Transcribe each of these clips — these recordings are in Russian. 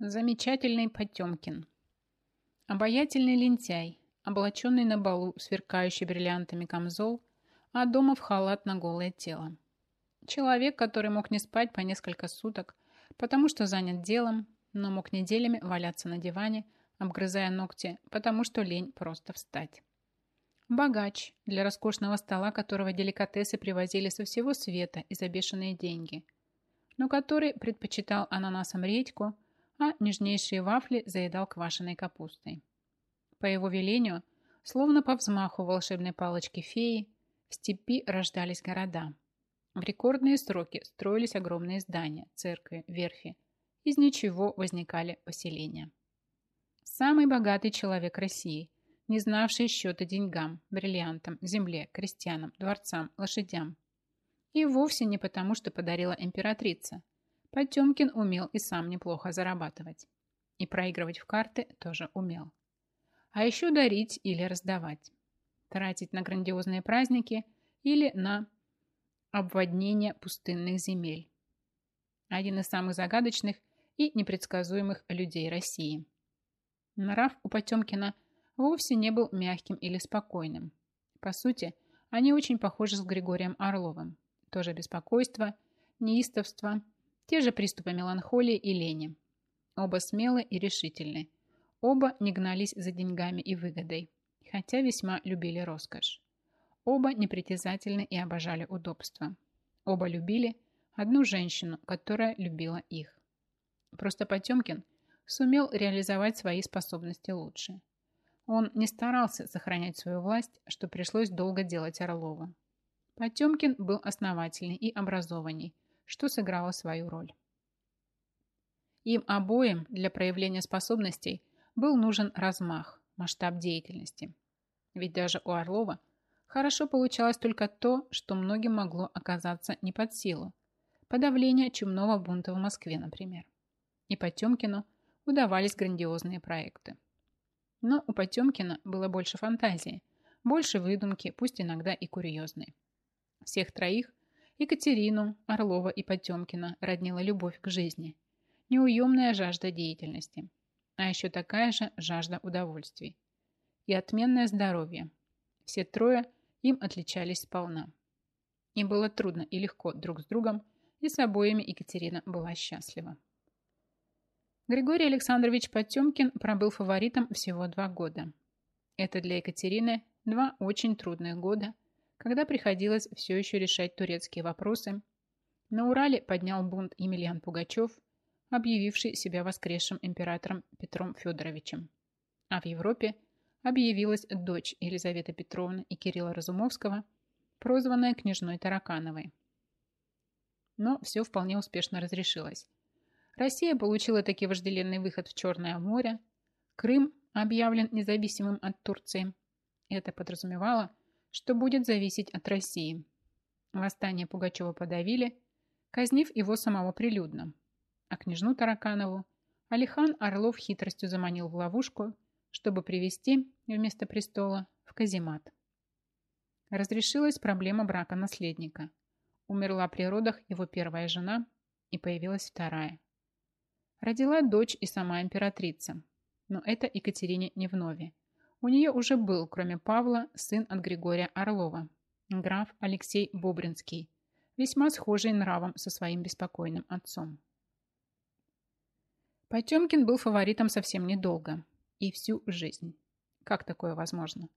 Замечательный Потемкин. Обаятельный лентяй, облаченный на балу, сверкающий бриллиантами камзол, а дома в халат на голое тело. Человек, который мог не спать по несколько суток, потому что занят делом, но мог неделями валяться на диване, обгрызая ногти, потому что лень просто встать. Богач, для роскошного стола которого деликатесы привозили со всего света и за бешеные деньги, но который предпочитал ананасом редьку, а нежнейшие вафли заедал квашеной капустой. По его велению, словно по взмаху волшебной палочки феи, в степи рождались города. В рекордные сроки строились огромные здания, церкви, верфи. Из ничего возникали поселения. Самый богатый человек России, не знавший счета деньгам, бриллиантам, земле, крестьянам, дворцам, лошадям. И вовсе не потому, что подарила императрица. Потемкин умел и сам неплохо зарабатывать. И проигрывать в карты тоже умел. А еще дарить или раздавать. Тратить на грандиозные праздники или на обводнение пустынных земель. Один из самых загадочных и непредсказуемых людей России. Нрав у Потемкина вовсе не был мягким или спокойным. По сути, они очень похожи с Григорием Орловым. Тоже беспокойство, неистовство, те же приступы меланхолии и лени. Оба смелы и решительны. Оба не гнались за деньгами и выгодой, хотя весьма любили роскошь. Оба непритязательны и обожали удобство. Оба любили одну женщину, которая любила их. Просто Потемкин сумел реализовать свои способности лучше. Он не старался сохранять свою власть, что пришлось долго делать Орлова. Потемкин был основательный и образованней, что сыграло свою роль. Им обоим для проявления способностей был нужен размах, масштаб деятельности. Ведь даже у Орлова хорошо получалось только то, что многим могло оказаться не под силу. Подавление чумного бунта в Москве, например. И Потемкину удавались грандиозные проекты. Но у Потемкина было больше фантазии, больше выдумки, пусть иногда и курьезной. Всех троих – Екатерину, Орлова и Потемкина роднила любовь к жизни, неуемная жажда деятельности, а еще такая же жажда удовольствий и отменное здоровье. Все трое им отличались сполна. Им было трудно и легко друг с другом, и с обоими Екатерина была счастлива. Григорий Александрович Потемкин пробыл фаворитом всего два года. Это для Екатерины два очень трудных года – когда приходилось все еще решать турецкие вопросы, на Урале поднял бунт Емельян Пугачев, объявивший себя воскресшим императором Петром Федоровичем. А в Европе объявилась дочь Елизаветы Петровны и Кирилла Разумовского, прозванная княжной Таракановой. Но все вполне успешно разрешилось. Россия получила таки вожделенный выход в Черное море, Крым объявлен независимым от Турции. Это подразумевало – что будет зависеть от России. Восстание Пугачева подавили, казнив его самого прилюдно. А княжну Тараканову Алихан Орлов хитростью заманил в ловушку, чтобы привести вместо престола в каземат. Разрешилась проблема брака наследника. Умерла при родах его первая жена, и появилась вторая. Родила дочь и сама императрица, но это Екатерине не вновь. У нее уже был, кроме Павла, сын от Григория Орлова, граф Алексей Бобринский, весьма схожий нравом со своим беспокойным отцом. Потемкин был фаворитом совсем недолго и всю жизнь. Как такое возможно?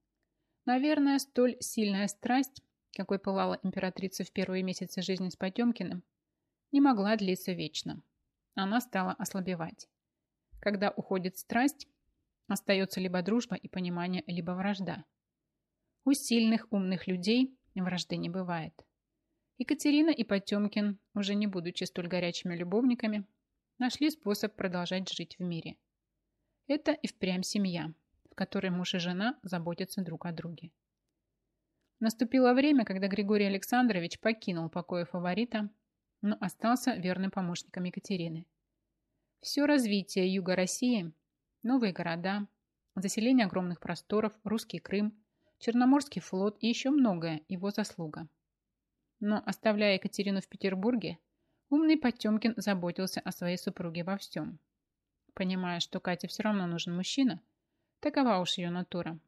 Наверное, столь сильная страсть, какой пылала императрица в первые месяцы жизни с Потемкиным, не могла длиться вечно. Она стала ослабевать. Когда уходит страсть, Остается либо дружба и понимание, либо вражда. У сильных, умных людей вражды не бывает. Екатерина и Потемкин, уже не будучи столь горячими любовниками, нашли способ продолжать жить в мире. Это и впрямь семья, в которой муж и жена заботятся друг о друге. Наступило время, когда Григорий Александрович покинул покои фаворита, но остался верным помощником Екатерины. Все развитие Юга России – новые города, заселение огромных просторов, русский Крым, Черноморский флот и еще многое его заслуга. Но оставляя Екатерину в Петербурге, умный Потемкин заботился о своей супруге во всем. Понимая, что Кате все равно нужен мужчина, такова уж ее натура,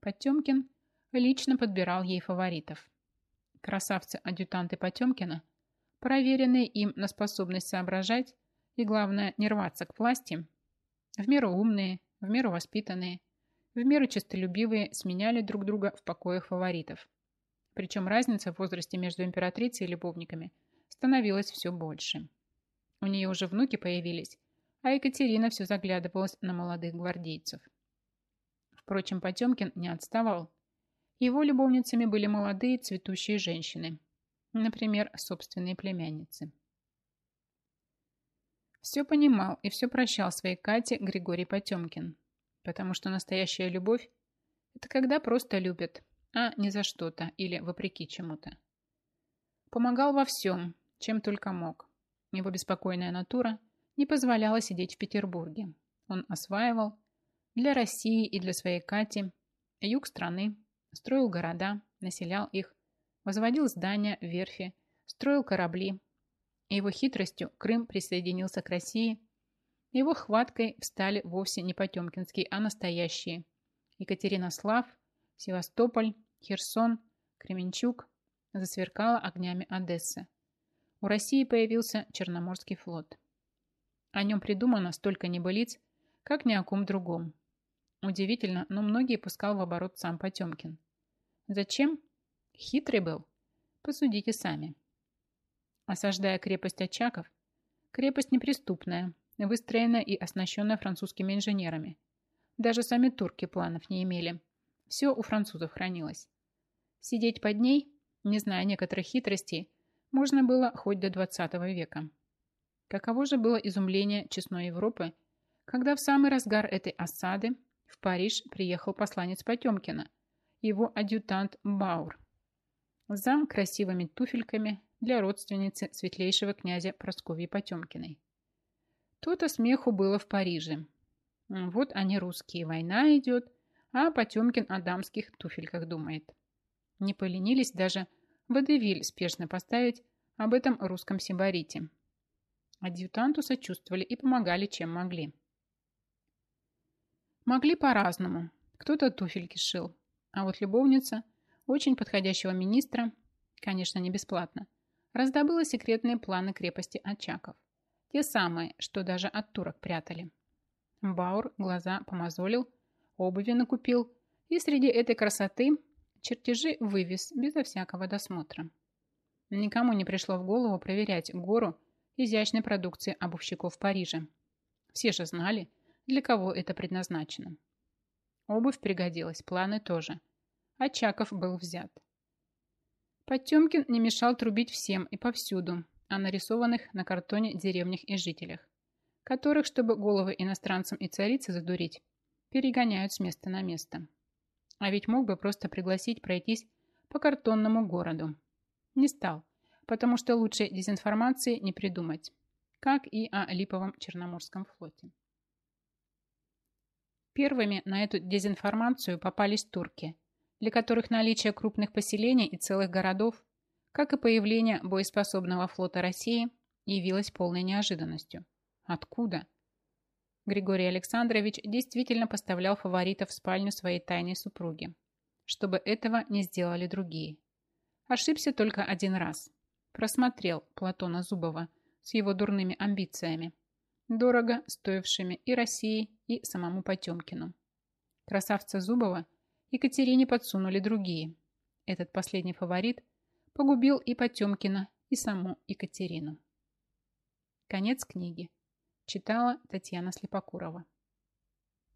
Потемкин лично подбирал ей фаворитов. Красавцы-адъютанты Потемкина, проверенные им на способность соображать и, главное, не рваться к власти, в меру умные, в меру воспитанные, в меру честолюбивые сменяли друг друга в покоях фаворитов. Причем разница в возрасте между императрицей и любовниками становилась все больше. У нее уже внуки появились, а Екатерина все заглядывалась на молодых гвардейцев. Впрочем, Потемкин не отставал. Его любовницами были молодые цветущие женщины, например, собственные племянницы. Все понимал и все прощал своей Кате Григорий Потемкин, потому что настоящая любовь – это когда просто любят, а не за что-то или вопреки чему-то. Помогал во всем, чем только мог. Его беспокойная натура не позволяла сидеть в Петербурге. Он осваивал для России и для своей Кати юг страны, строил города, населял их, возводил здания, верфи, строил корабли, его хитростью Крым присоединился к России. Его хваткой встали вовсе не потемкинские, а настоящие. Екатеринослав, Севастополь, Херсон, Кременчук засверкала огнями Одессы. У России появился Черноморский флот. О нем придумано столько небылиц, как ни о ком другом. Удивительно, но многие пускал в оборот сам Потемкин. Зачем? Хитрый был. Посудите сами осаждая крепость Очаков. Крепость неприступная, выстроенная и оснащенная французскими инженерами. Даже сами турки планов не имели. Все у французов хранилось. Сидеть под ней, не зная некоторых хитростей, можно было хоть до 20 века. Каково же было изумление честной Европы, когда в самый разгар этой осады в Париж приехал посланец Потемкина, его адъютант Баур. Зам красивыми туфельками, для родственницы светлейшего князя Просковьи Потемкиной. То-то смеху было в Париже. Вот они русские, война идет, а Потемкин о дамских туфельках думает. Не поленились даже Водевиль спешно поставить об этом русском сибарите. Адъютанту сочувствовали и помогали, чем могли. Могли по-разному. Кто-то туфельки шил, а вот любовница очень подходящего министра, конечно, не бесплатно, раздобыла секретные планы крепости Очаков. Те самые, что даже от турок прятали. Баур глаза помазолил, обуви накупил и среди этой красоты чертежи вывез безо всякого досмотра. Никому не пришло в голову проверять гору изящной продукции обувщиков в Париже. Все же знали, для кого это предназначено. Обувь пригодилась, планы тоже. Очаков был взят. Потемкин не мешал трубить всем и повсюду о нарисованных на картоне деревнях и жителях, которых, чтобы головы иностранцам и царице задурить, перегоняют с места на место. А ведь мог бы просто пригласить пройтись по картонному городу. Не стал, потому что лучше дезинформации не придумать, как и о Липовом Черноморском флоте. Первыми на эту дезинформацию попались турки – для которых наличие крупных поселений и целых городов, как и появление боеспособного флота России, явилось полной неожиданностью. Откуда? Григорий Александрович действительно поставлял фаворитов в спальню своей тайной супруги, чтобы этого не сделали другие. Ошибся только один раз. Просмотрел Платона Зубова с его дурными амбициями, дорого стоившими и России, и самому Потемкину. Красавца Зубова – Екатерине подсунули другие. Этот последний фаворит погубил и Потемкина, и саму Екатерину. Конец книги. Читала Татьяна Слепокурова.